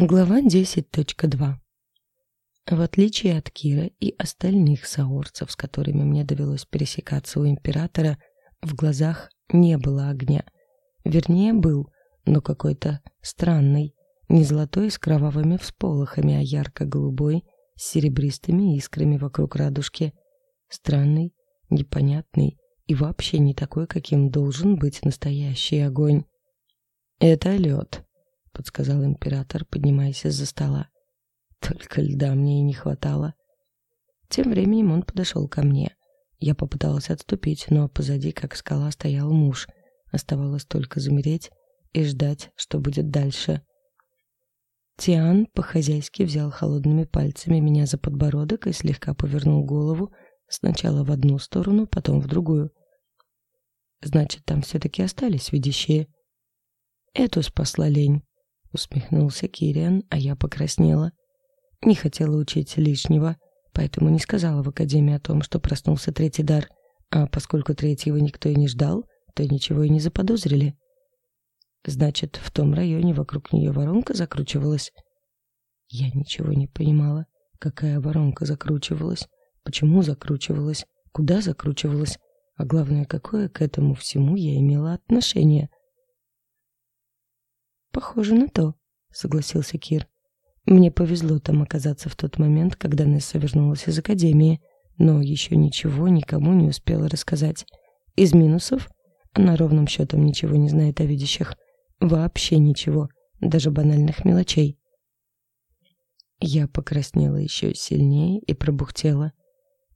Глава 10.2 В отличие от Кира и остальных саорцев, с которыми мне довелось пересекаться у императора, в глазах не было огня. Вернее, был, но какой-то странный, не золотой с кровавыми всполохами, а ярко-голубой, с серебристыми искрами вокруг радужки. Странный, непонятный и вообще не такой, каким должен быть настоящий огонь. «Это лед», подсказал император, поднимаясь из-за стола. Только льда мне и не хватало. Тем временем он подошел ко мне. Я попыталась отступить, но позади, как скала, стоял муж. Оставалось только замереть и ждать, что будет дальше. Тиан по-хозяйски взял холодными пальцами меня за подбородок и слегка повернул голову сначала в одну сторону, потом в другую. Значит, там все-таки остались видящие. Эту спасла лень. Усмехнулся Кириан, а я покраснела. Не хотела учить лишнего, поэтому не сказала в академии о том, что проснулся третий дар, а поскольку третьего никто и не ждал, то ничего и не заподозрили. Значит, в том районе вокруг нее воронка закручивалась. Я ничего не понимала. Какая воронка закручивалась? Почему закручивалась? Куда закручивалась? А главное, какое к этому всему я имела отношение? Похоже на то, согласился Кир. Мне повезло там оказаться в тот момент, когда Несса вернулась из академии, но еще ничего никому не успела рассказать. Из минусов она ровным счетом ничего не знает о видящих. Вообще ничего, даже банальных мелочей. Я покраснела еще сильнее и пробухтела.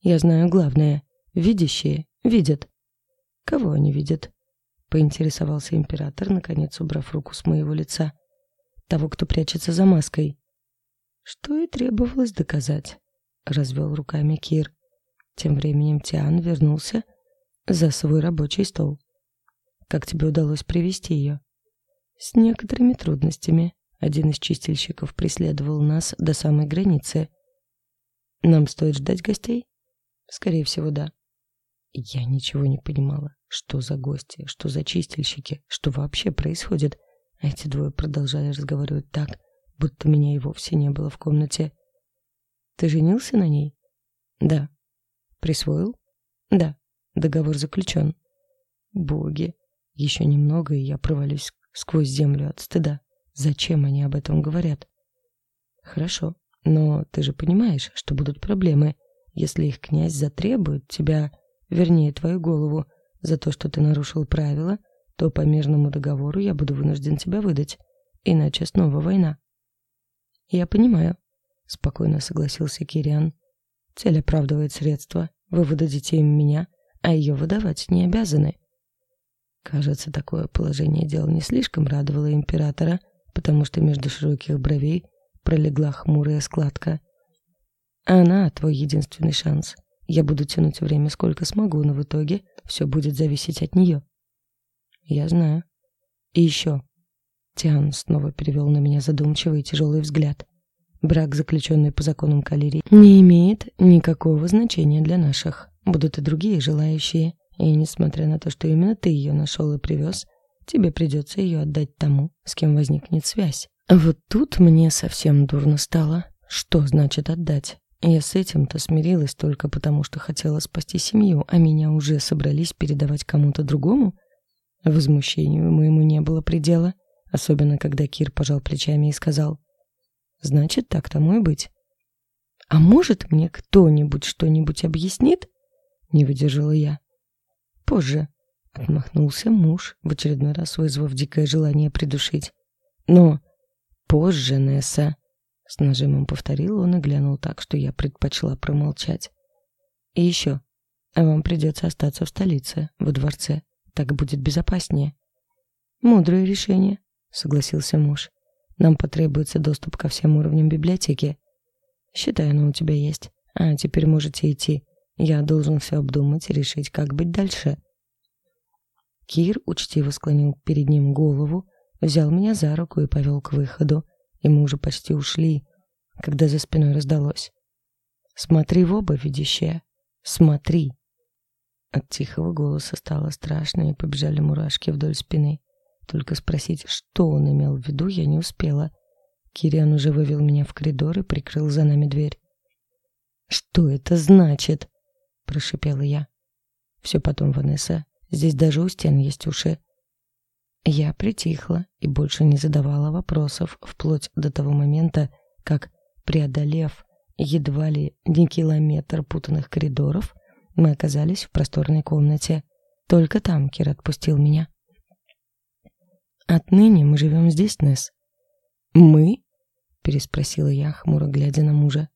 Я знаю главное. Видящие видят. Кого они видят? Поинтересовался император, наконец убрав руку с моего лица. Того, кто прячется за маской. Что и требовалось доказать, развел руками Кир. Тем временем Тиан вернулся за свой рабочий стол. Как тебе удалось привести ее? С некоторыми трудностями. Один из чистильщиков преследовал нас до самой границы. Нам стоит ждать гостей? Скорее всего, да. Я ничего не понимала. Что за гости, что за чистильщики, что вообще происходит? Эти двое продолжали разговаривать так, будто меня и вовсе не было в комнате. Ты женился на ней? Да. Присвоил? Да. Договор заключен. Боги. Еще немного, и я провалюсь сквозь землю от стыда. Зачем они об этом говорят? Хорошо, но ты же понимаешь, что будут проблемы, если их князь затребует тебя вернее, твою голову, за то, что ты нарушил правила, то по мирному договору я буду вынужден тебя выдать, иначе снова война. Я понимаю, спокойно согласился Кириан. Цель оправдывает средства. Вы выдадите им меня, а ее выдавать не обязаны. Кажется, такое положение дел не слишком радовало императора, потому что между широких бровей пролегла хмурая складка. Она твой единственный шанс. Я буду тянуть время сколько смогу, но в итоге все будет зависеть от нее. Я знаю. И еще. Тиан снова перевел на меня задумчивый и тяжелый взгляд. Брак, заключенный по законам Калерии, не имеет никакого значения для наших. Будут и другие желающие. И несмотря на то, что именно ты ее нашел и привез, тебе придется ее отдать тому, с кем возникнет связь. Вот тут мне совсем дурно стало. Что значит отдать? Я с этим-то смирилась только потому, что хотела спасти семью, а меня уже собрались передавать кому-то другому. Возмущению моему не было предела, особенно когда Кир пожал плечами и сказал, «Значит, так тому и быть». «А может, мне кто-нибудь что-нибудь объяснит?» Не выдержала я. «Позже», — отмахнулся муж, в очередной раз вызвав дикое желание придушить. «Но позже, Несса», с нажимом повторил он и глянул так, что я предпочла промолчать. И еще. Вам придется остаться в столице, во дворце. Так будет безопаснее. Мудрое решение, согласился муж. Нам потребуется доступ ко всем уровням библиотеки. Считай, оно у тебя есть. А теперь можете идти. Я должен все обдумать и решить, как быть дальше. Кир учтиво склонил перед ним голову, взял меня за руку и повел к выходу и мы уже почти ушли, когда за спиной раздалось. «Смотри в оба, видящая! Смотри!» От тихого голоса стало страшно, и побежали мурашки вдоль спины. Только спросить, что он имел в виду, я не успела. Кириан уже вывел меня в коридор и прикрыл за нами дверь. «Что это значит?» — прошипела я. «Все потом, Ванесса. Здесь даже у стен есть уши». Я притихла и больше не задавала вопросов вплоть до того момента, как, преодолев едва ли не километр путанных коридоров, мы оказались в просторной комнате. Только там Кир отпустил меня. «Отныне мы живем здесь, Несс». «Мы?» — переспросила я, хмуро глядя на мужа.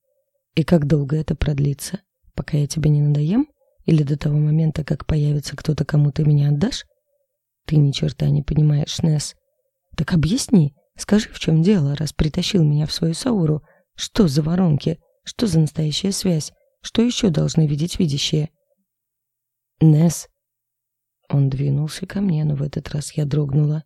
«И как долго это продлится? Пока я тебе не надоем? Или до того момента, как появится кто-то, кому ты меня отдашь?» «Ты ни черта не понимаешь, Несс. Так объясни, скажи, в чем дело, раз притащил меня в свою Сауру. Что за воронки? Что за настоящая связь? Что еще должны видеть видящие?» «Несс». Он двинулся ко мне, но в этот раз я дрогнула.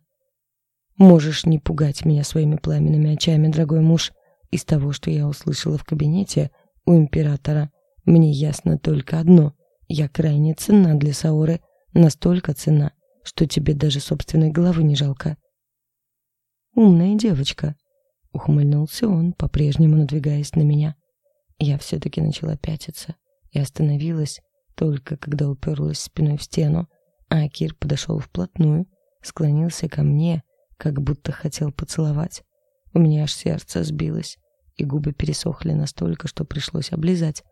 Можешь не пугать меня своими пламенными очами, дорогой муж. Из того, что я услышала в кабинете у императора, мне ясно только одно. Я крайне ценна для Саоры, настолько ценна, что тебе даже собственной головы не жалко. Умная девочка, ухмыльнулся он, по-прежнему надвигаясь на меня. Я все-таки начала пятиться и остановилась только когда уперлась спиной в стену, а Акир подошел вплотную, склонился ко мне как будто хотел поцеловать. У меня аж сердце сбилось, и губы пересохли настолько, что пришлось облизать.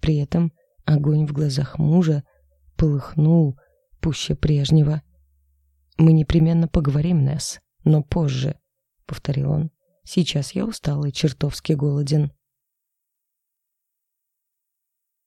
При этом огонь в глазах мужа полыхнул пуще прежнего. «Мы непременно поговорим, Несс, но позже», — повторил он. «Сейчас я устал и чертовски голоден».